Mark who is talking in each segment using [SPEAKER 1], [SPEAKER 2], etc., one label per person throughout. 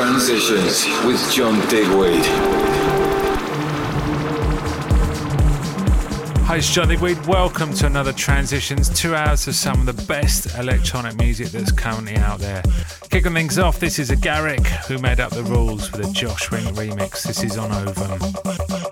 [SPEAKER 1] Transitions with John Digweed.
[SPEAKER 2] Hi, it's John Digweed. Welcome to another Transitions, two hours of some of the best electronic music that's currently out there. Kicking things off, this is a Agaric who made up the rules with a Josh Wink remix. This is on Ovum.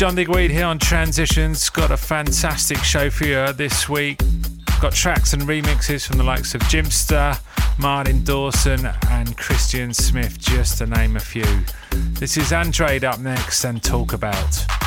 [SPEAKER 1] John Digweed
[SPEAKER 2] here on Transitions. Got a fantastic show for you this week. Got tracks and remixes from the likes of Jimpster, Martin Dawson, and Christian Smith, just to name a few. This is Andrade up next and talk about.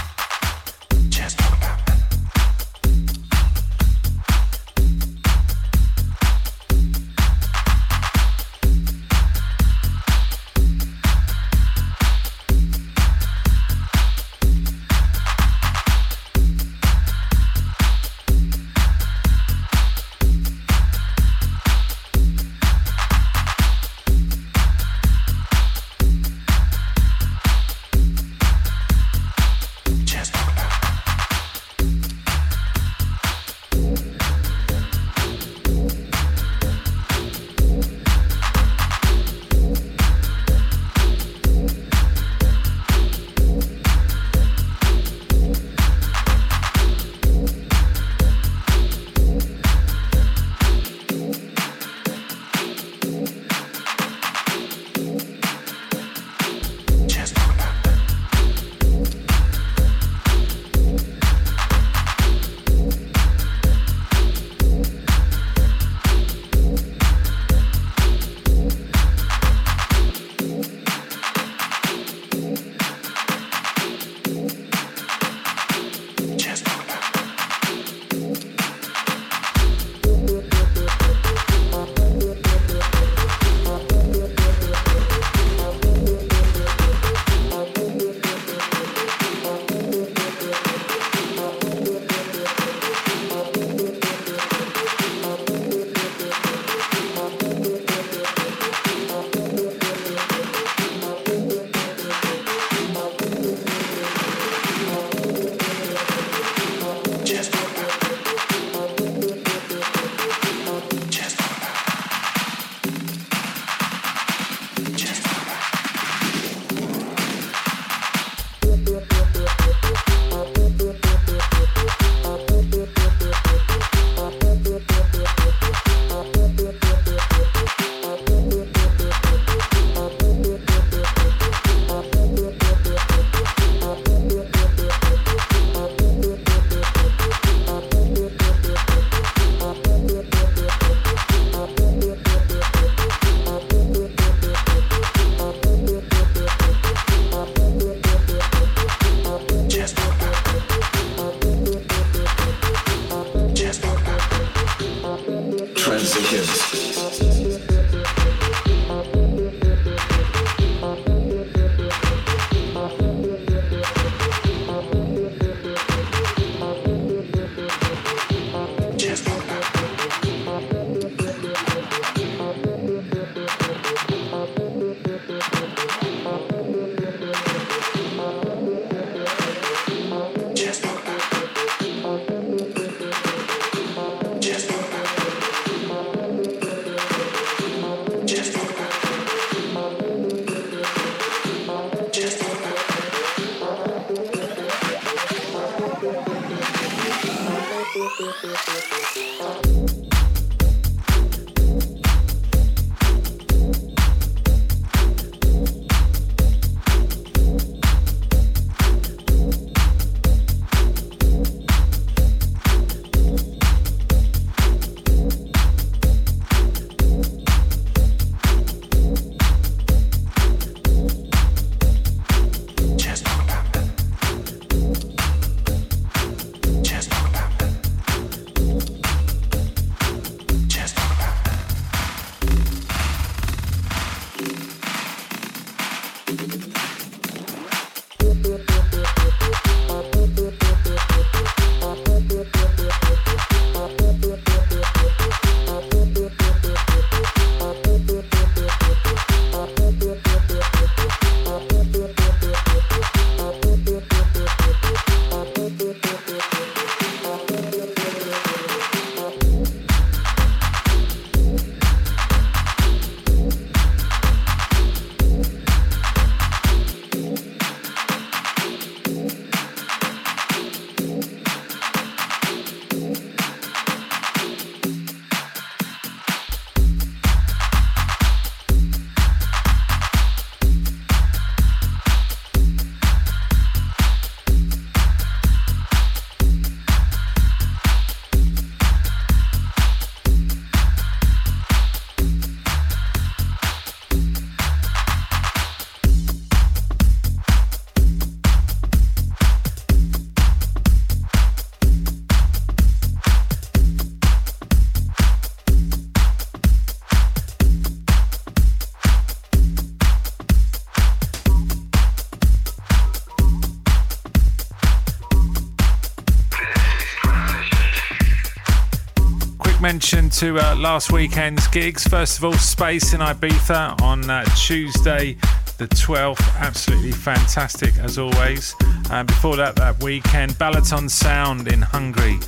[SPEAKER 2] Mention to uh, last weekend's gigs. First of all, Space in Ibiza on uh, Tuesday, the 12th. Absolutely fantastic as always. Uh, before that, that weekend, Balaton Sound in Hungary.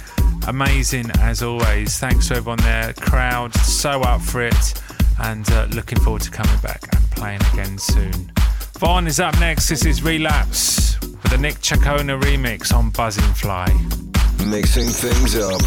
[SPEAKER 2] Amazing as always. Thanks to everyone there. Crowd so up for it and uh, looking forward to coming back and playing again soon. Vaughn is up next. This is Relapse with a Nick Chacona remix on Buzzin' Fly.
[SPEAKER 1] Mixing things up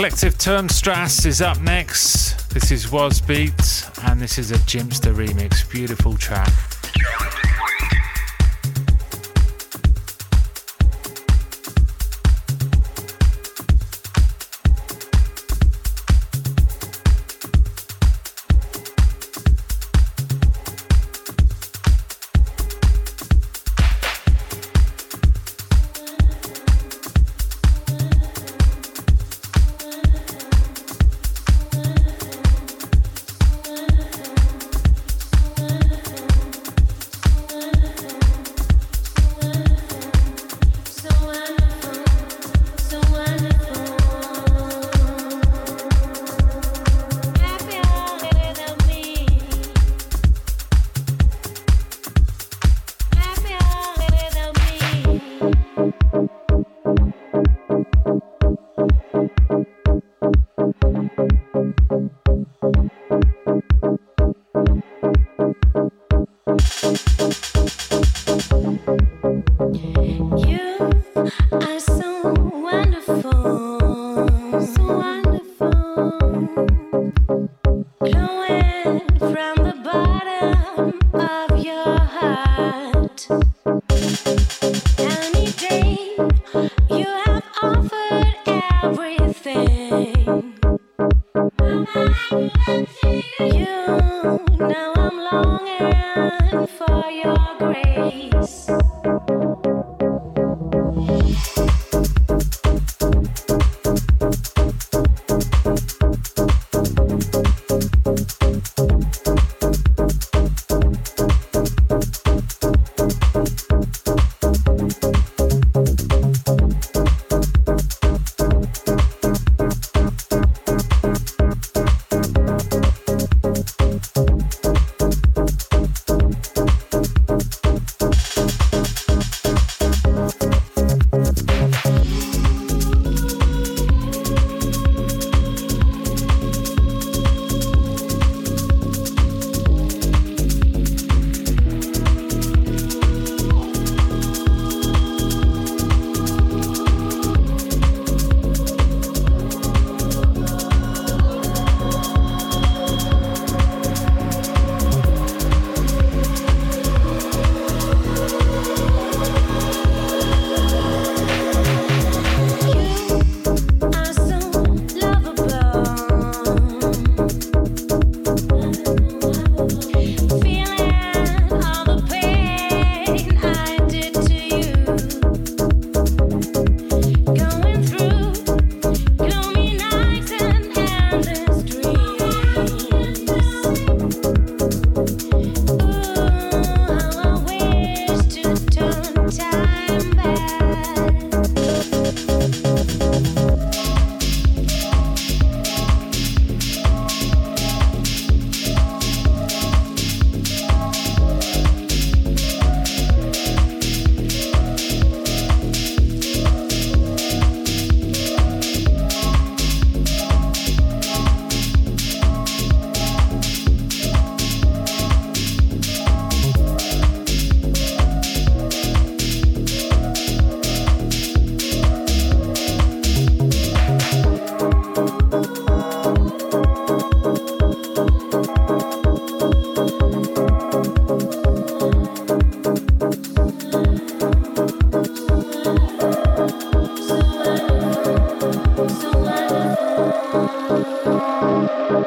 [SPEAKER 3] Kollektiv Turmstrasse is up next. This is Was Bleibt, and this is a Jimpster remix. Beautiful track.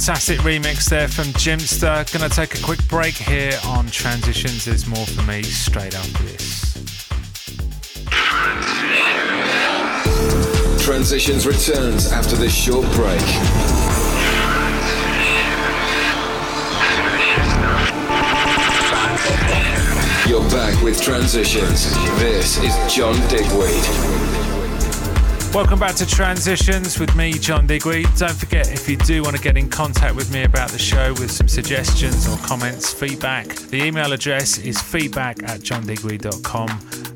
[SPEAKER 2] Fantastic remix there from Jimpster. Gonna take a quick break here on Transitions. There's more for me straight after this.
[SPEAKER 1] Transitions returns after this short break. You're back with Transitions. This is John Digweed.
[SPEAKER 2] Welcome back to Transitions with me, John Digweed. Don't forget, if you do want to get in contact with me about the show with some suggestions or comments, feedback, the email address is feedback at johndigweed.com.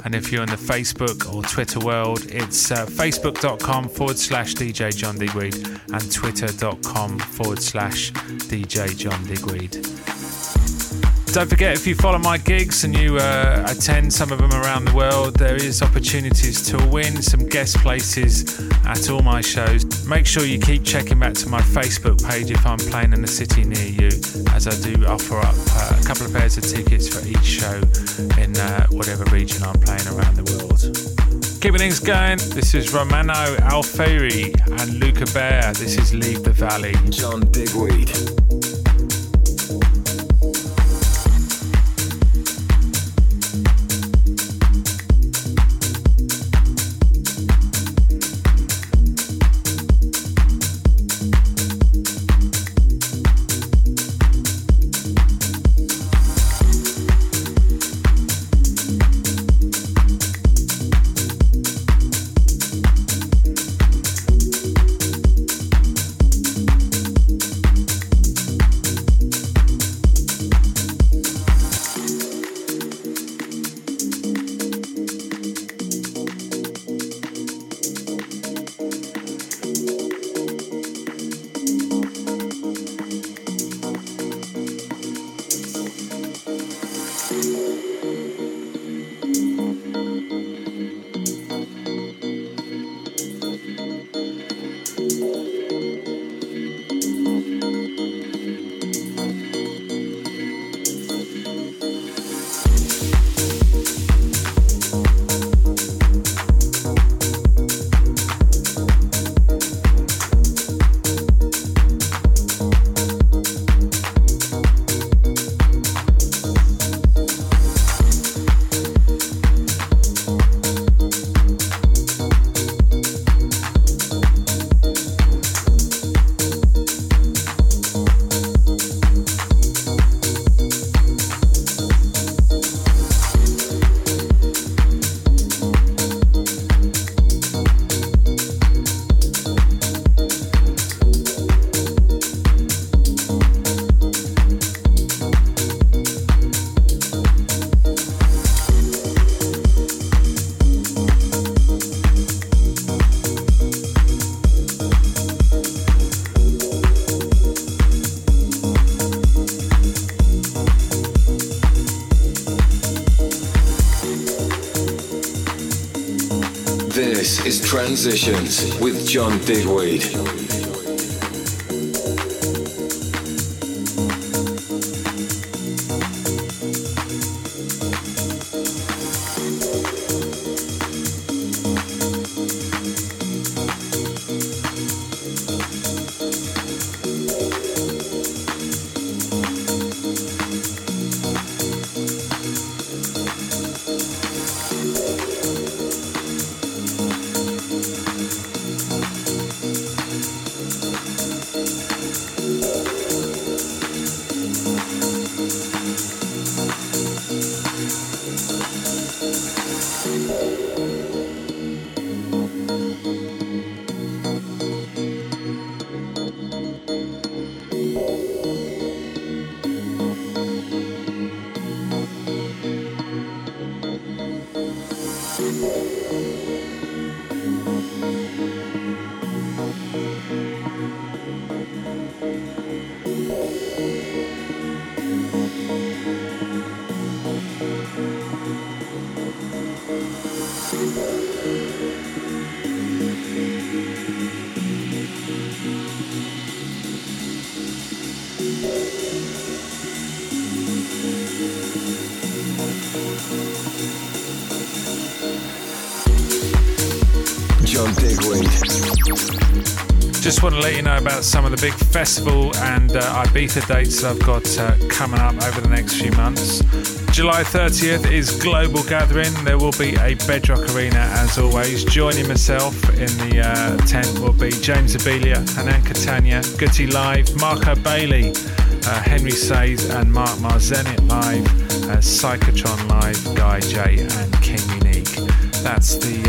[SPEAKER 2] And if you're in the Facebook or Twitter world, it's uh, facebook.com forward slash DJ John Digweed and twitter.com forward slash DJ John Digweed. Don't forget, if you follow my gigs and you uh, attend some of them around the world, there is opportunities to win some guest places at all my shows. Make sure you keep checking back to my Facebook page if I'm playing in a city near you, as I do offer up uh, a couple of pairs of tickets for each show in uh, whatever region I'm playing around the world. Keeping things going, this is Romano Alfieri and Luca Bear. This is Leave the Valley.
[SPEAKER 1] John Digweed. With John Digweed.
[SPEAKER 2] Just want to let you know about some of the big festival and uh, Ibiza dates I've got uh, coming up over the next few months. July 30th is Global Gathering. There will be a Bedrock Arena as always. Joining myself in the uh, tent will be James Zabiela, Hernan Cattaneo, Guti Live, Marco Bailey, uh, Henry Saiz, and Mark Marzenit Live, uh, Psychotron Live, Guy J, and King Unique. That's the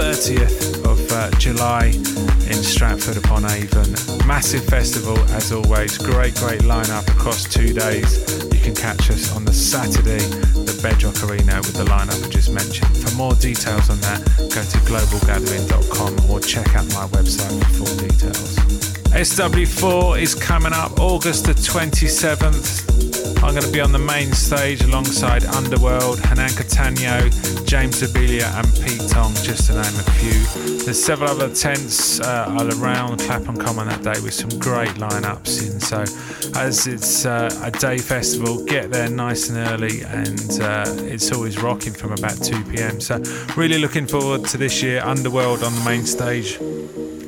[SPEAKER 2] 30th uh, of uh, July in Stratford upon Avon. Massive festival as always. Great, great lineup across two days. You can catch us on the Saturday, the Bedrock Arena with the lineup I just mentioned. For more details on that, go to globalgathering.com or check out my website for full details. SW4 is coming up August the 27th. I'm going to be on the main stage alongside Underworld, Hernan Cattaneo, James Zabiela, and Pete Tong, just to name a few. There's several other tents uh, around Clapham Common that day with some great lineups in. So, as it's uh, a day festival, get there nice and early, and uh, it's always rocking from about 2 pm. So, really looking forward to this year. Underworld on the main stage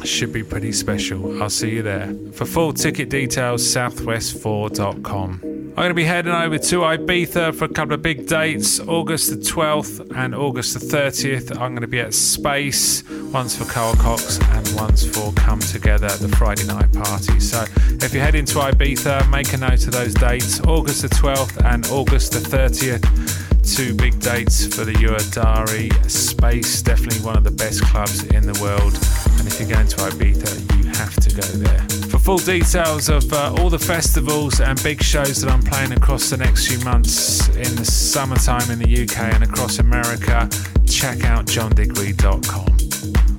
[SPEAKER 2] should be pretty special. I'll see you there. For full ticket details, southwest4.com. I'm going to be heading over to Ibiza for a couple of big dates August the 12th and August the 30th. I'm going to be at Space, once for Carl Cox and once for Come Together at the Friday night party. So if you're heading to Ibiza, make a note of those dates August the 12th and August the 30th two big dates for the Uadari Space, definitely one of the best clubs in the world. And if you're going to Ibiza, you have to go there. Full details of uh, all the festivals and big shows that I'm playing across the next few months in the summertime in the UK and across America, check out johndigweed.com.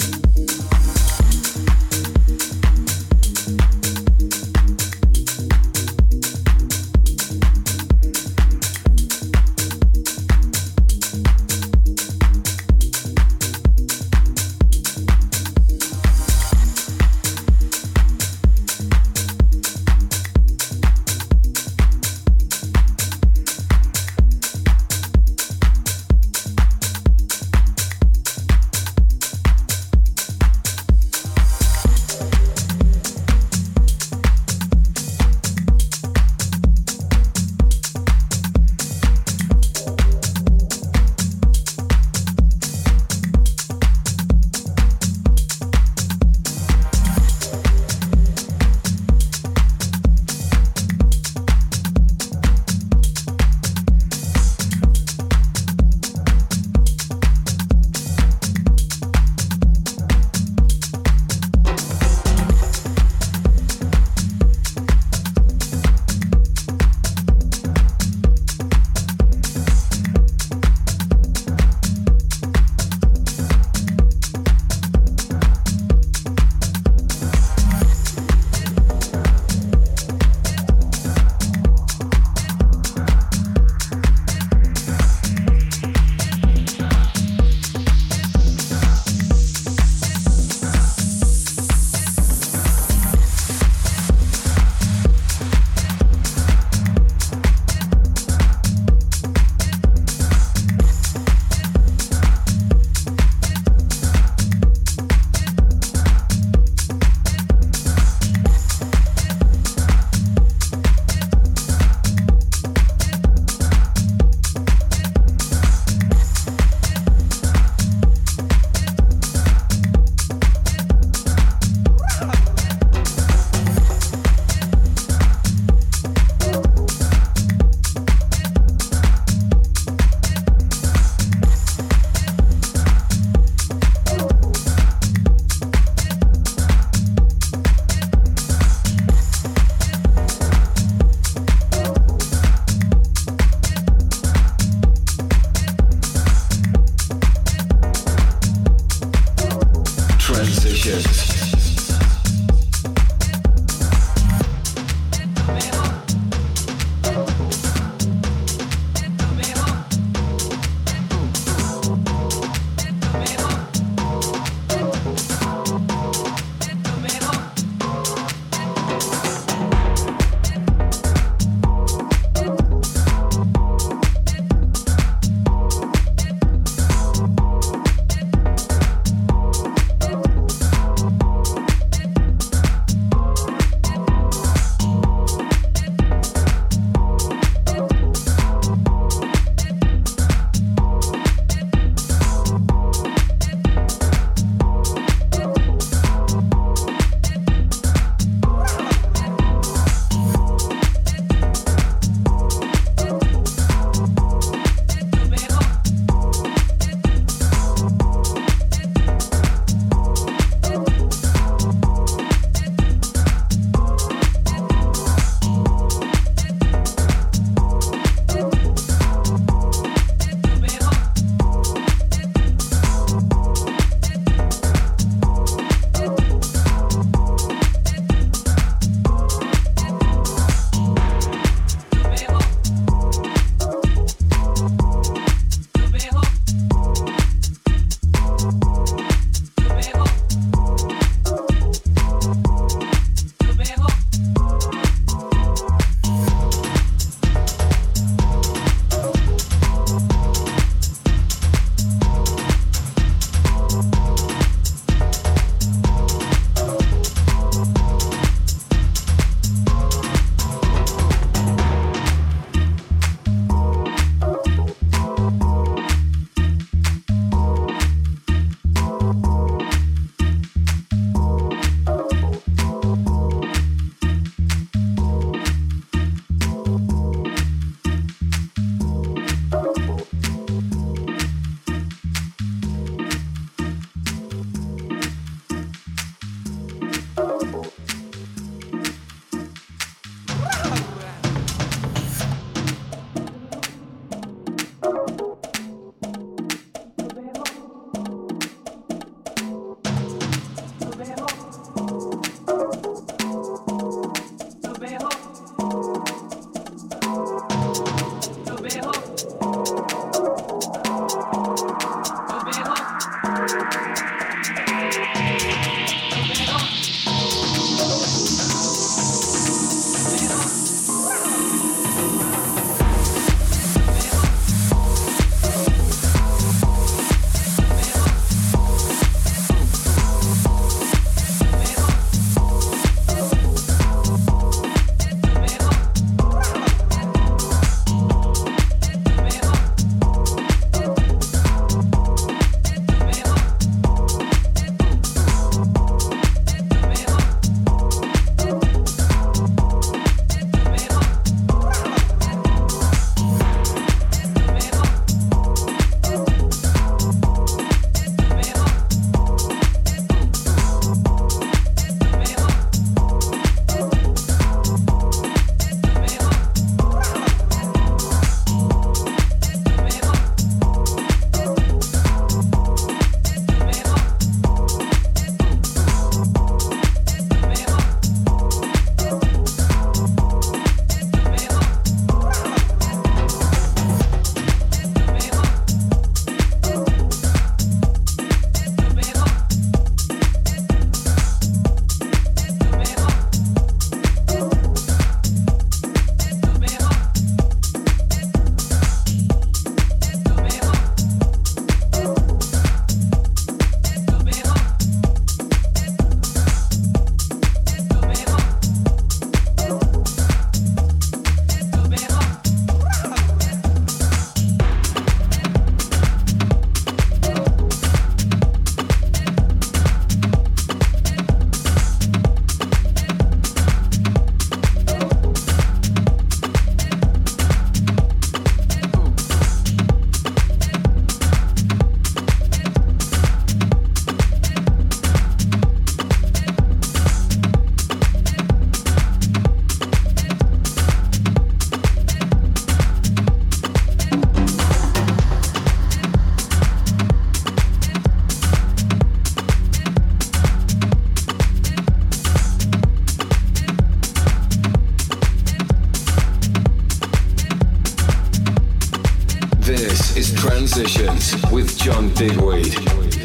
[SPEAKER 1] With John Digweed.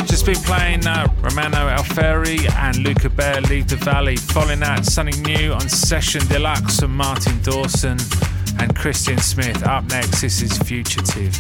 [SPEAKER 2] Just been playing uh, Romano Alfieri and Luca Bear Leave the Valley. Following that, something new on Session Deluxe from Martin Dawson and Christian Smith. Up next, this is Fugitive.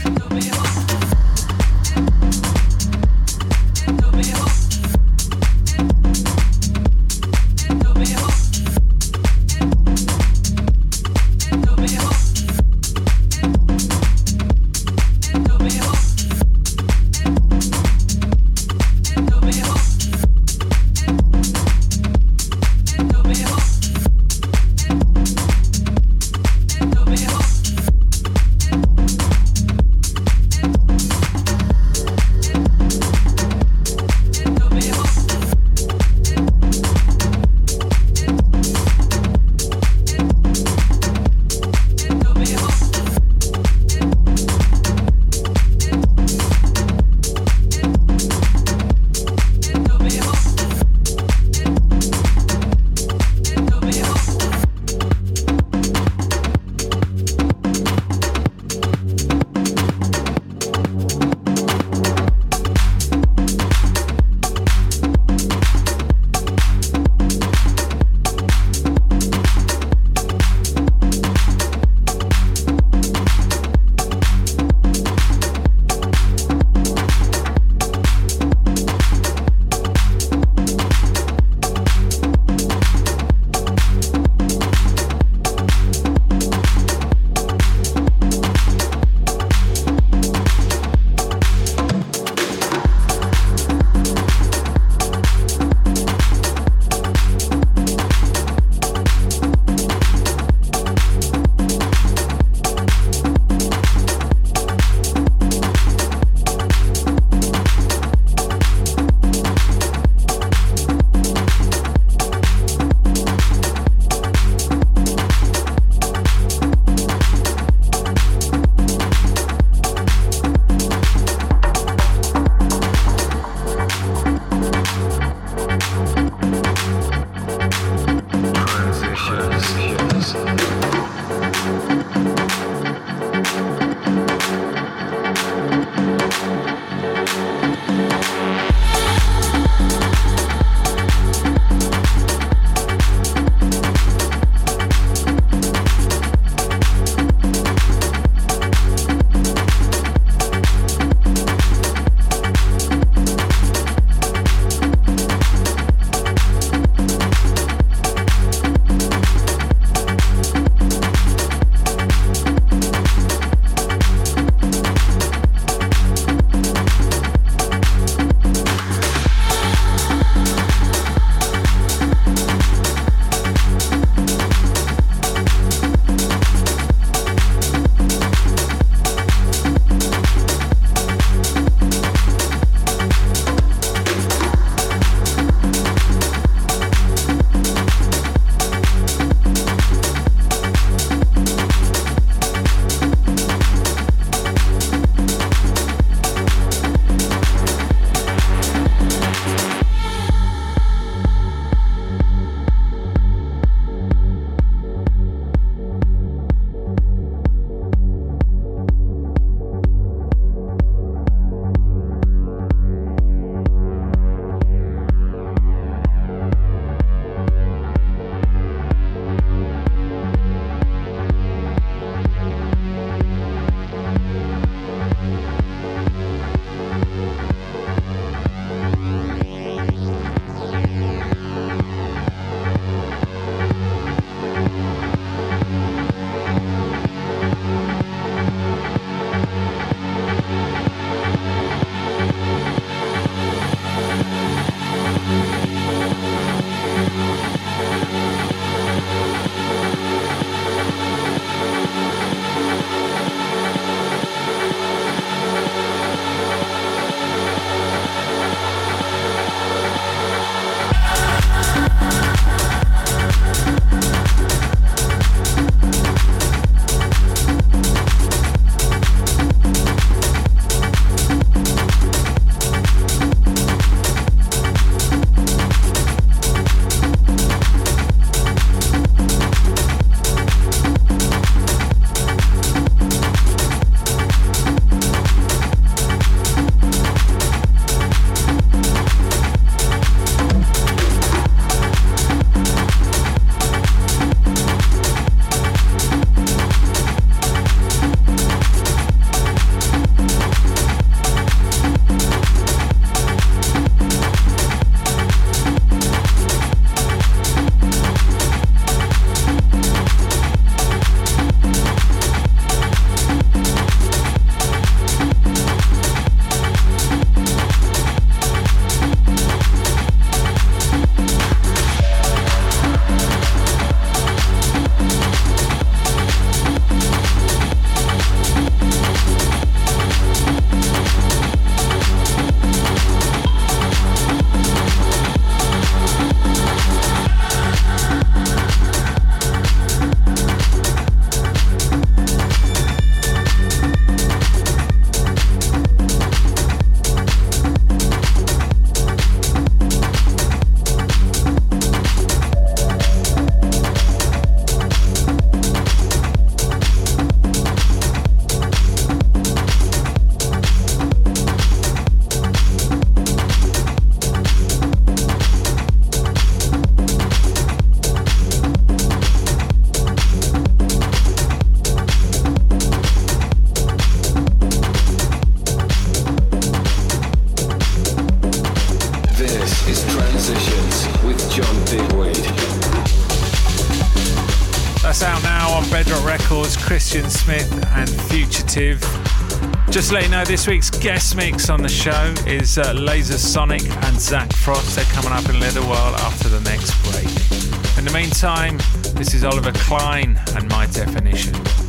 [SPEAKER 2] Know, this week's guest mix on the show is uh, Laser Sonic and Zach Frost. They're coming up in a little while after the next break. In the meantime, this is Oliver Klein and My Definition.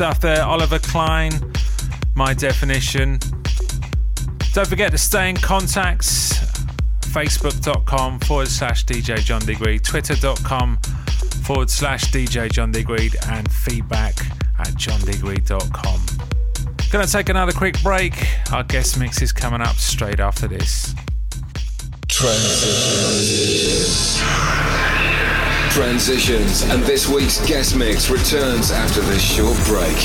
[SPEAKER 2] Stuff there. Oliver Klein, My Definition. Don't forget to stay in contact. Facebook.com forward slash DJ John Digweed, Twitter.com forward slash DJ John Digweed, and feedback at johndigweed.com. Gonna take another quick break. Our guest mix is coming up straight after this.
[SPEAKER 1] Transition. Transitions and this week's guest mix returns after this short break.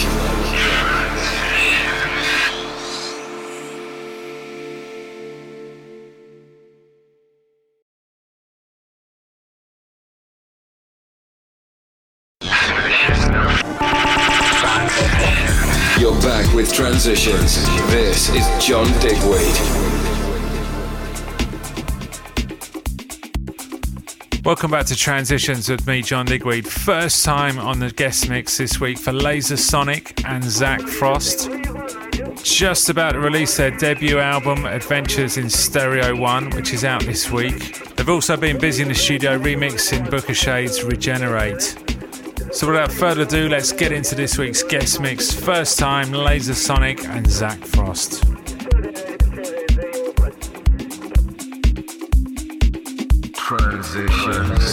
[SPEAKER 1] You're back with Transitions. This is John Digweed.
[SPEAKER 2] Welcome back to Transitions with me, John Digweed. First time on the guest mix this week for Laser Sonic and Zach Frost. Just about to release their debut album, Adventures in Stereo 1, which is out this week. They've also been busy in the studio remixing Booka Shade's Regenerate. So without further ado, let's get into this week's guest mix. First time, Laser Sonic and Zach Frost.
[SPEAKER 1] Transitions.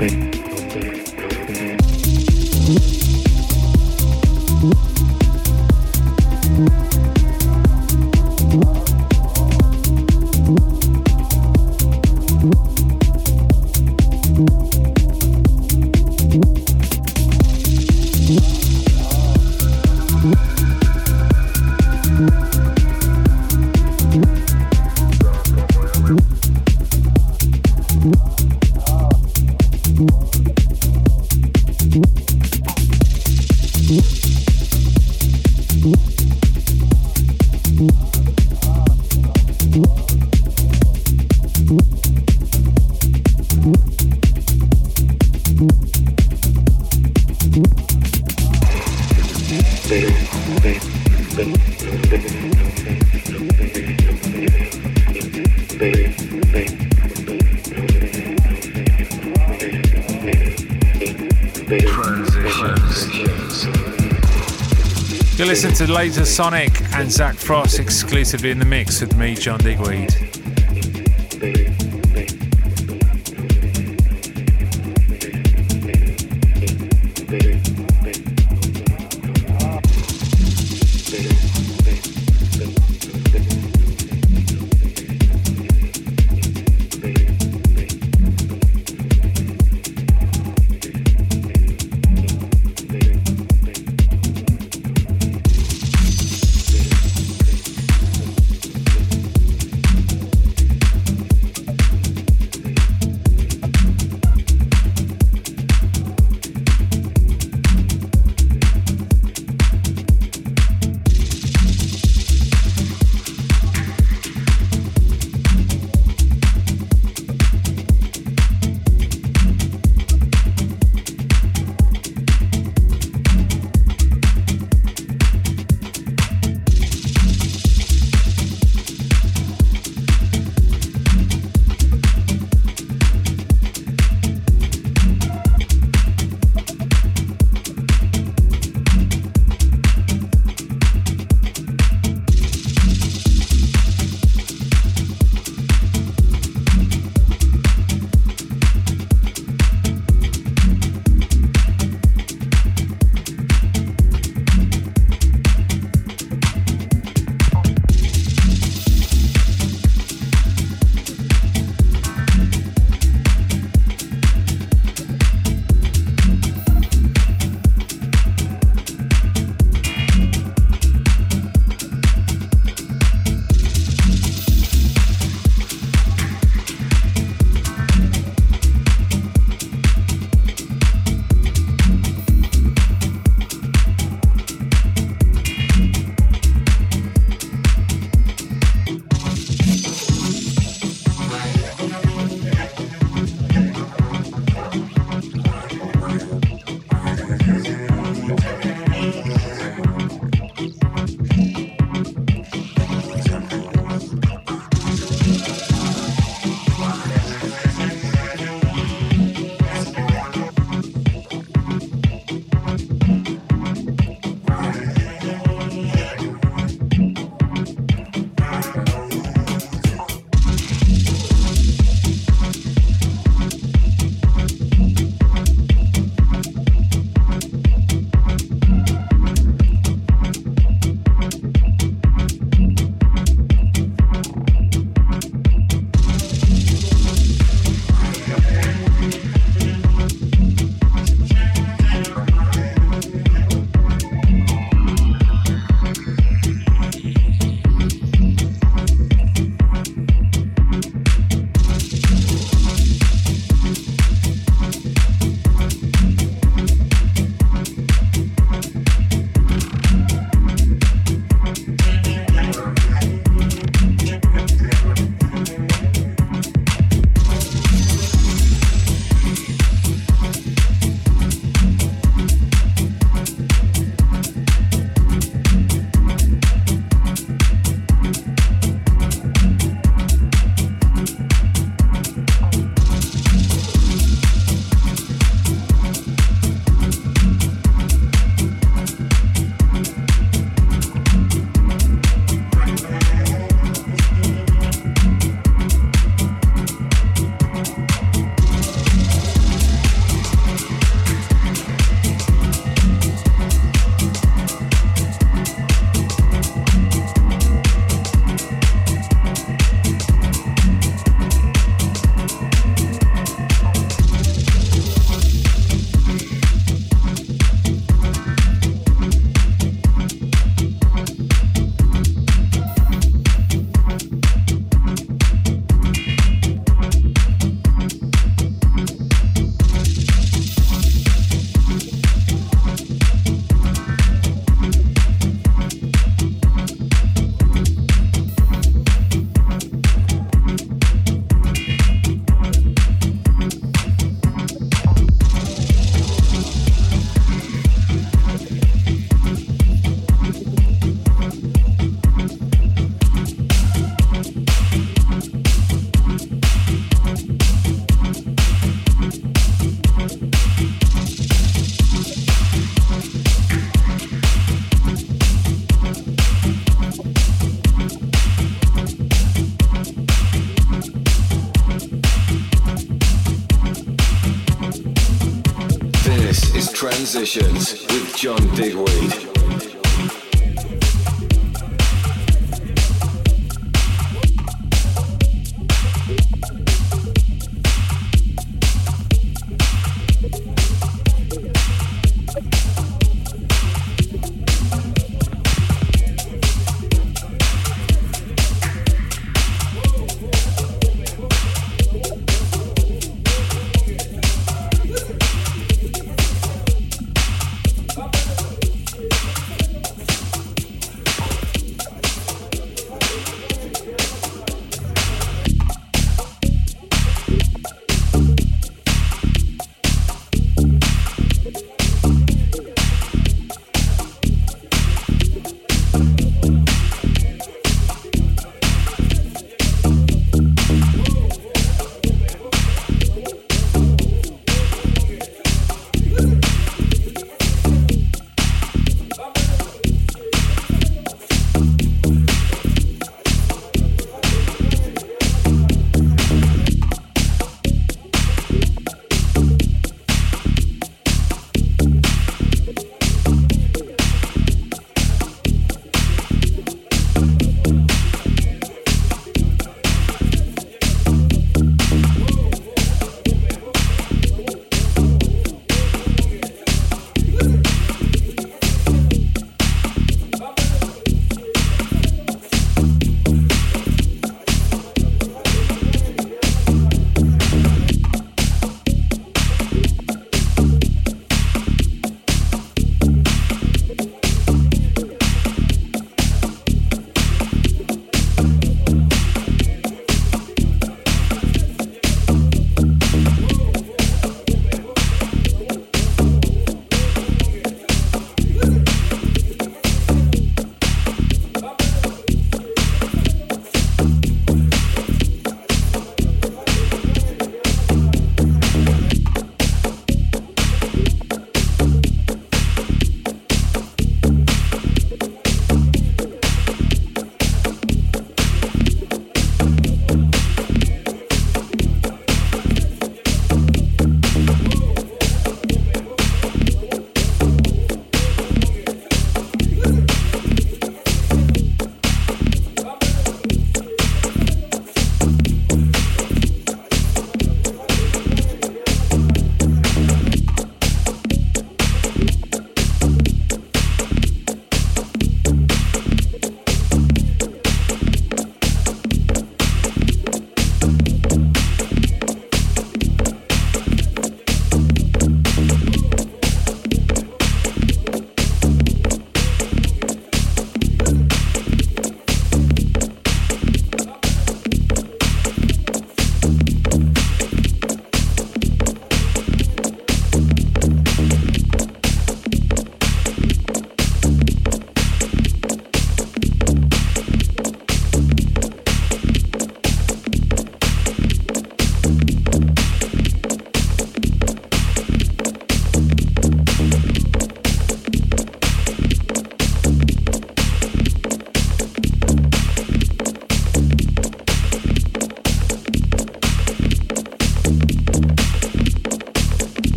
[SPEAKER 2] Listen Laser Sonic and Zack Frost exclusively in the mix with me, John Digweed.
[SPEAKER 1] Transitions with John Digweed.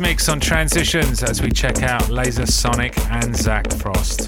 [SPEAKER 2] Mix on Transitions as we check out Laser Sonic and Zach Frost.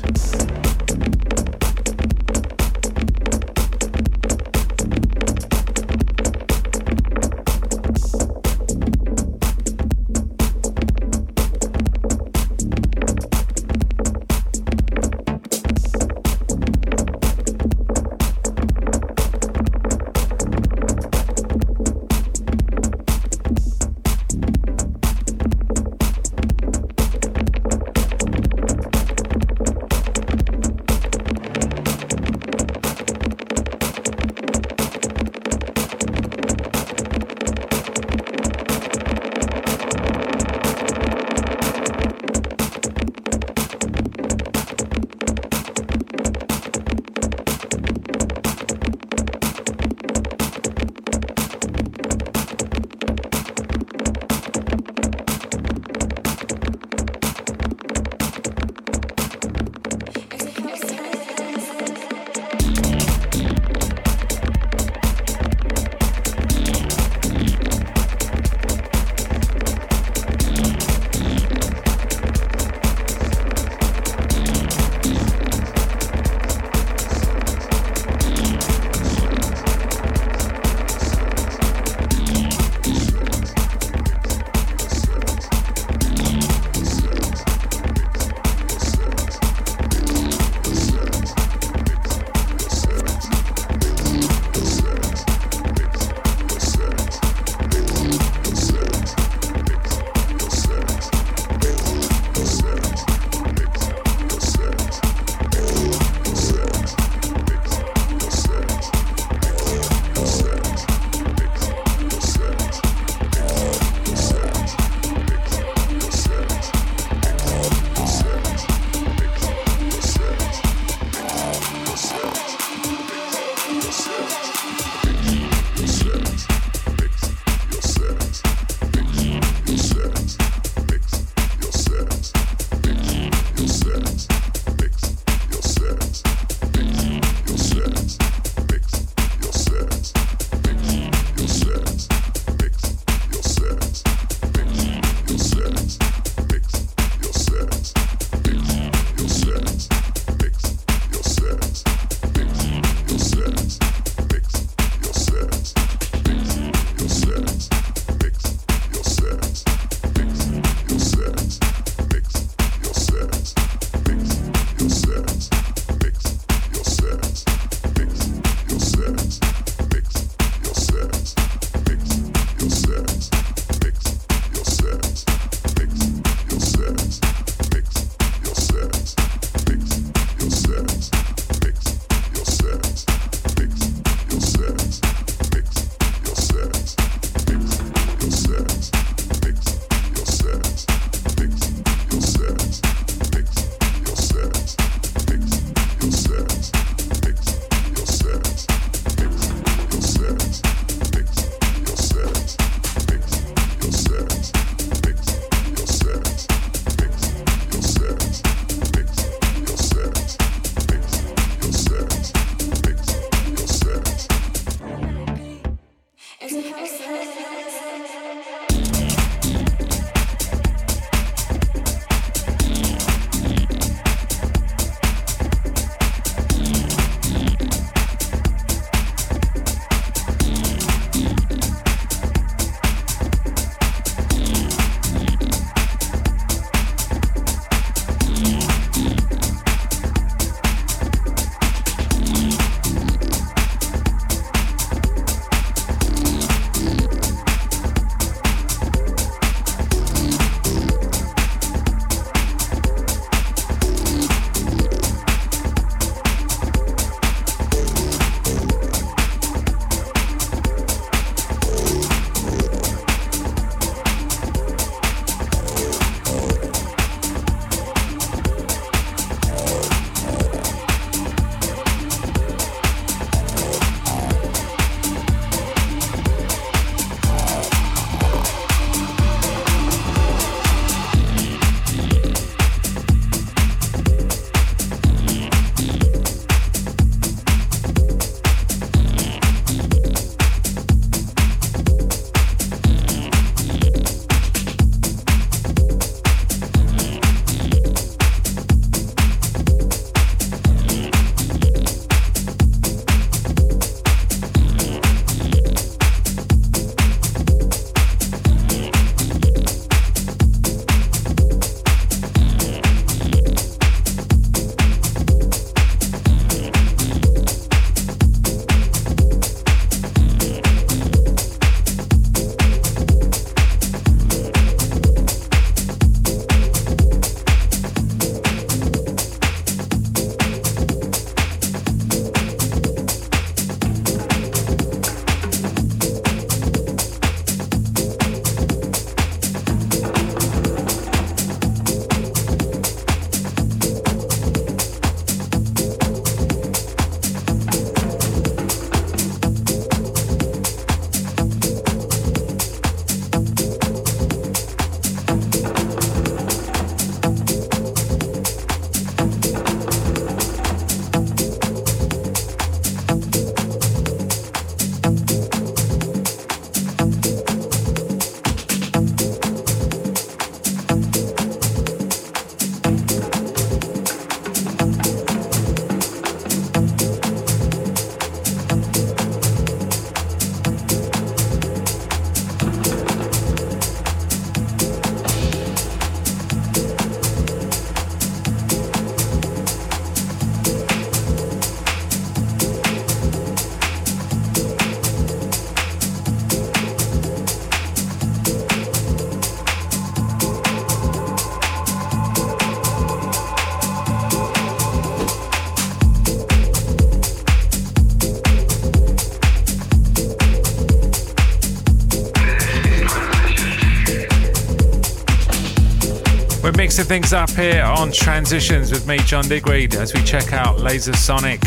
[SPEAKER 2] Things up here on Transitions with me, John Digweed, as we check out Laser Sonic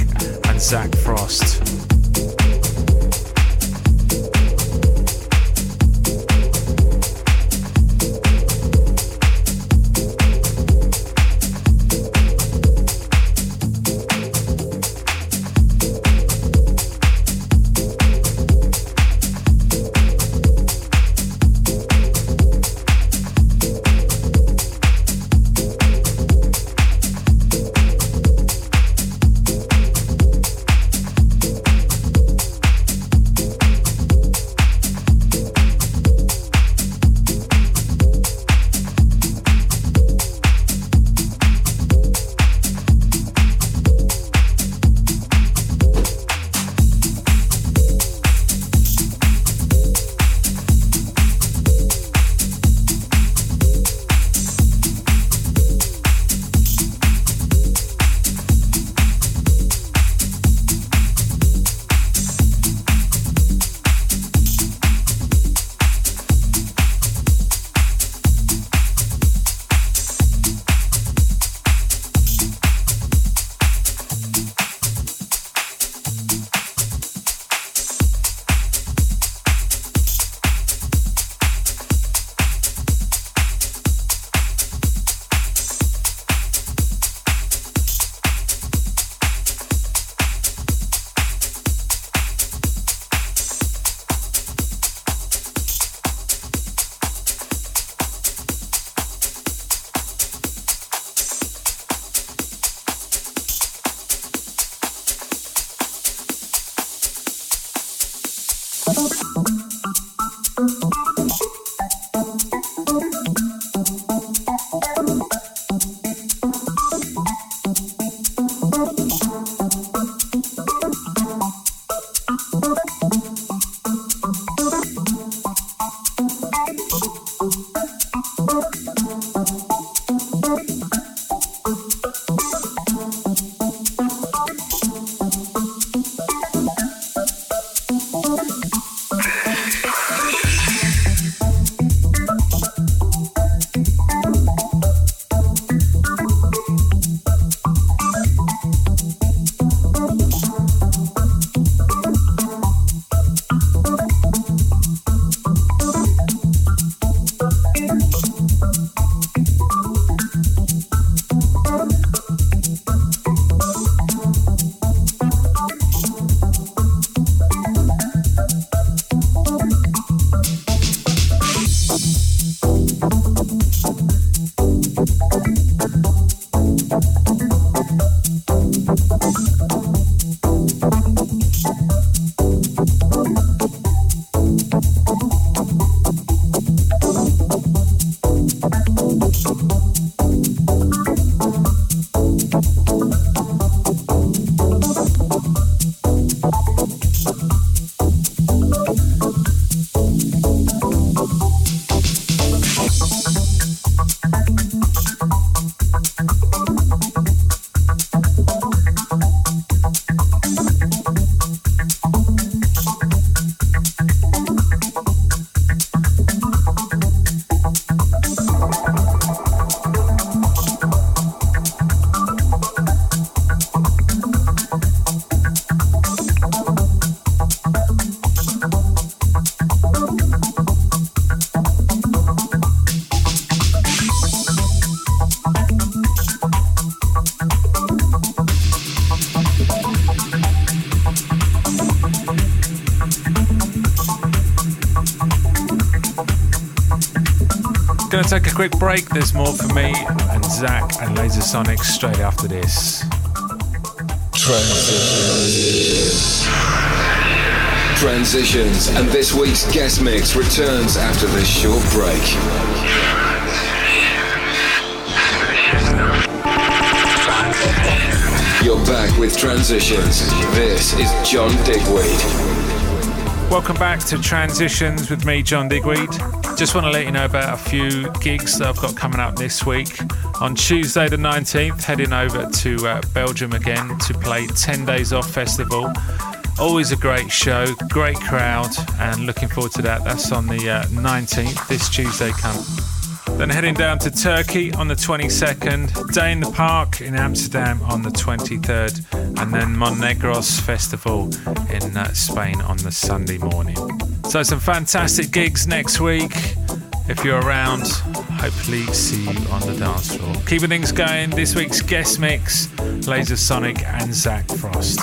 [SPEAKER 2] and Zach Frost. Take a quick break. There's more for me and Zach and Laser Sonic straight after this.
[SPEAKER 1] Transitions. Transitions, and this week's guest mix returns after this short break. You're back with Transitions. This is John Digweed.
[SPEAKER 2] Welcome back to Transitions with me, John Digweed. Just want to let you know about a few gigs that I've got coming up this week. On Tuesday, the 19th, heading over to uh, Belgium again to play 10 Days Off Festival. Always a great show, great crowd, and looking forward to that. That's on the uh, 19th, this Tuesday coming. Then heading down to Turkey on the 22nd, Day in the Park in Amsterdam on the 23rd, and then Monegros Festival in uh, Spain on the Sunday morning. So, some fantastic gigs next week. If you're around, hopefully see you on the dance floor. Keeping things going, this week's guest mix Laser Sonic and Zach Frost.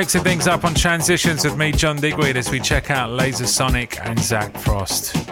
[SPEAKER 2] Mixing things up on transitions with me, John Digweed, as we check out Laser Sonic and Zack Frost.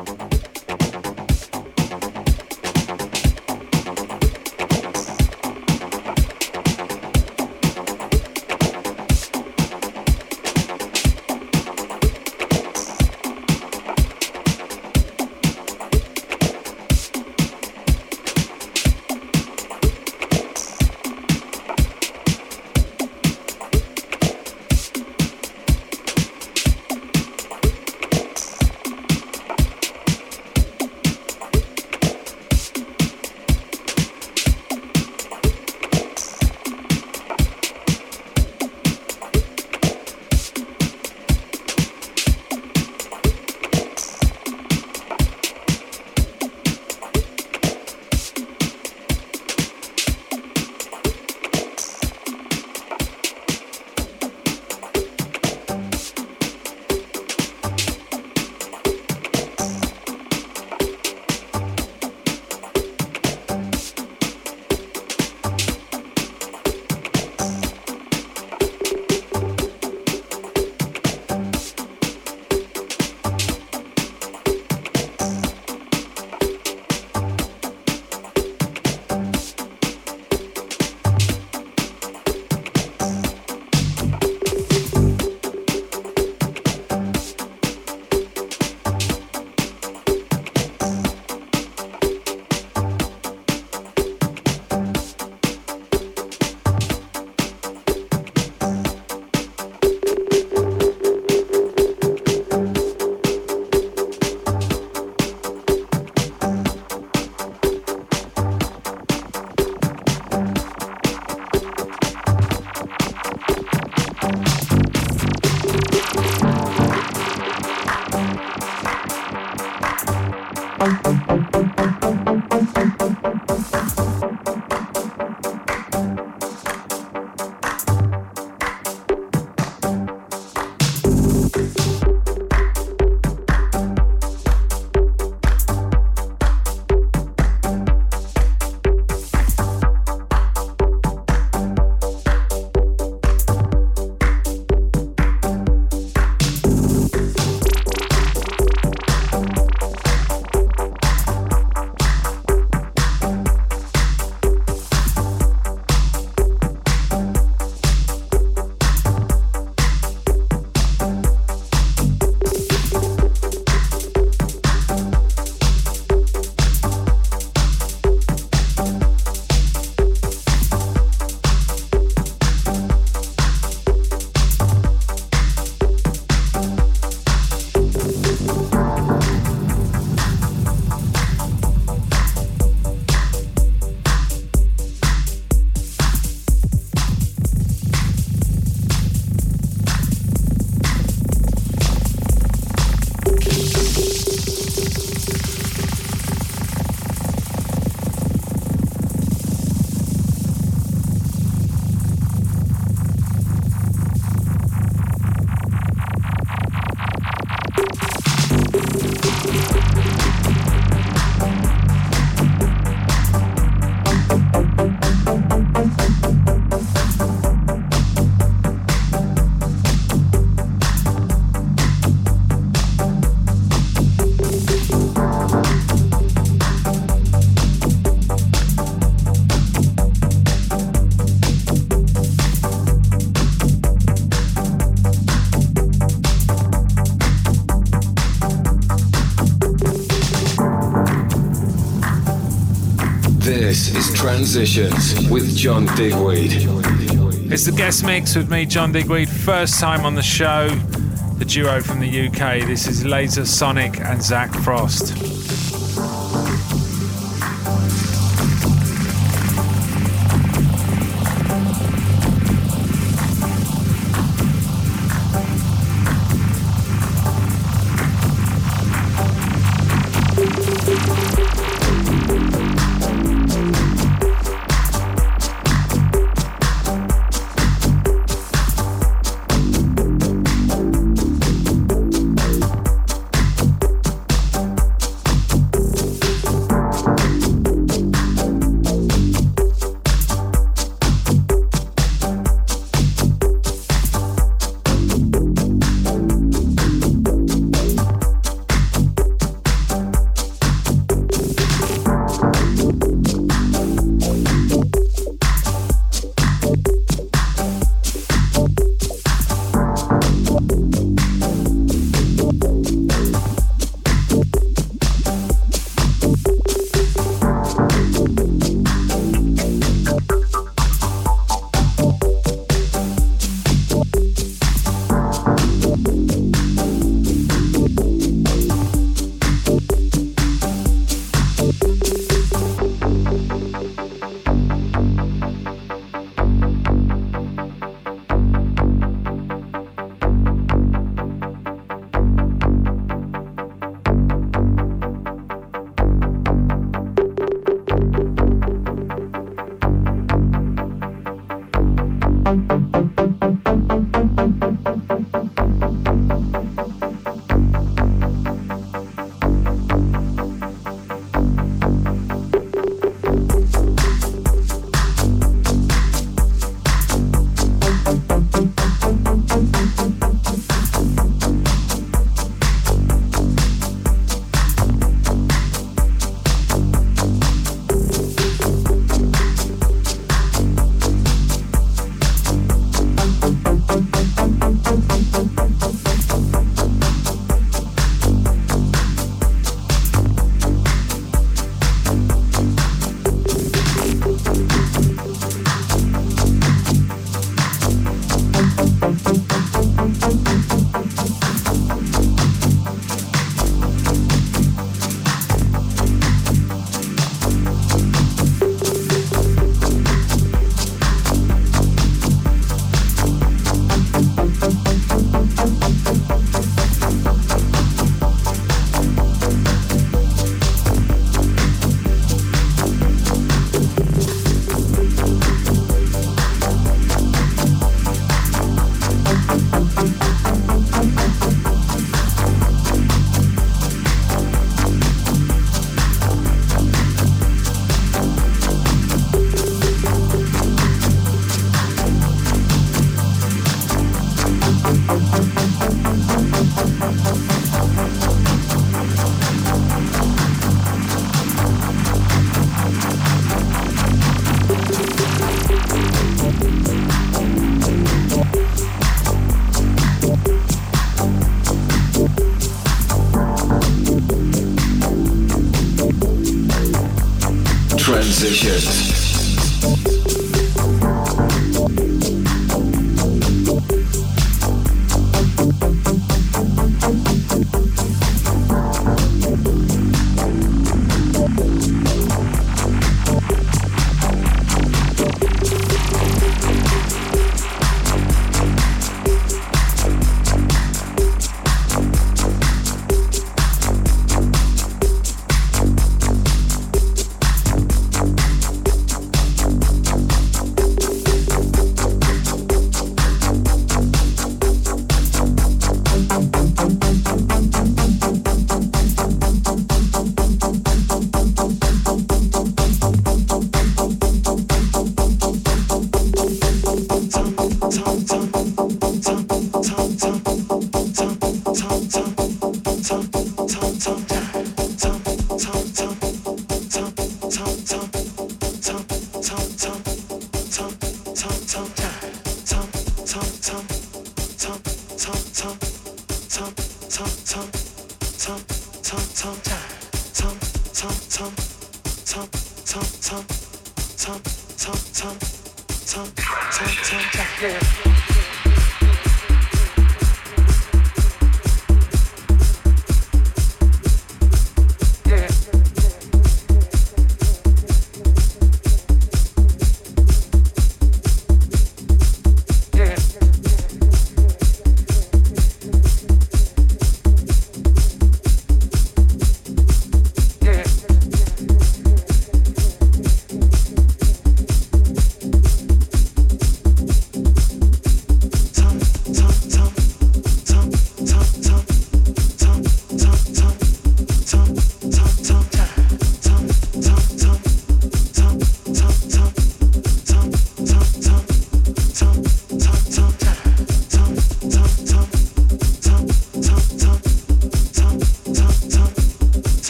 [SPEAKER 1] Transitions with John Digweed.
[SPEAKER 2] It's the guest mix with me, John Digweed. First time on the show, the duo from the UK. This is Laser Sonic and Zach Frost. Transition.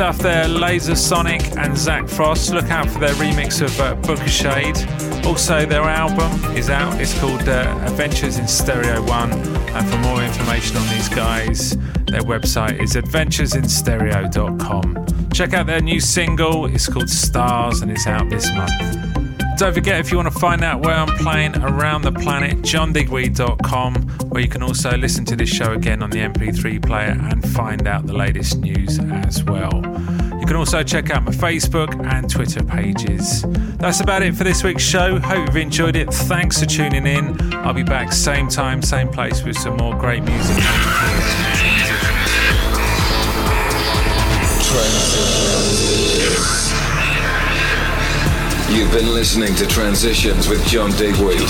[SPEAKER 2] Stuff there, Laser Sonic and Zach Frost. Look out for their remix of uh, Booka Shade. Also, their album is out. It's called uh, Adventures in Stereo 1. And for more information on these guys, their website is adventuresinstereo.com. Check out their new single. It's called Stars and it's out this month. Don't forget, if you want to find out where I'm playing around the planet, johndigweed.com, where you can also listen to this show again on the MP3 player and find out the latest news as well. Can also check out my Facebook and Twitter pages. That's about it for this week's show. Hope you've enjoyed it. Thanks for tuning in. I'll be back same time, same place with some more great music.
[SPEAKER 1] You've been listening to Transitions with John Digweed.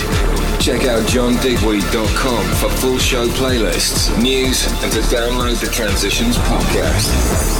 [SPEAKER 1] Check out johndigweed.com for full show playlists, news, and to download the Transitions podcast.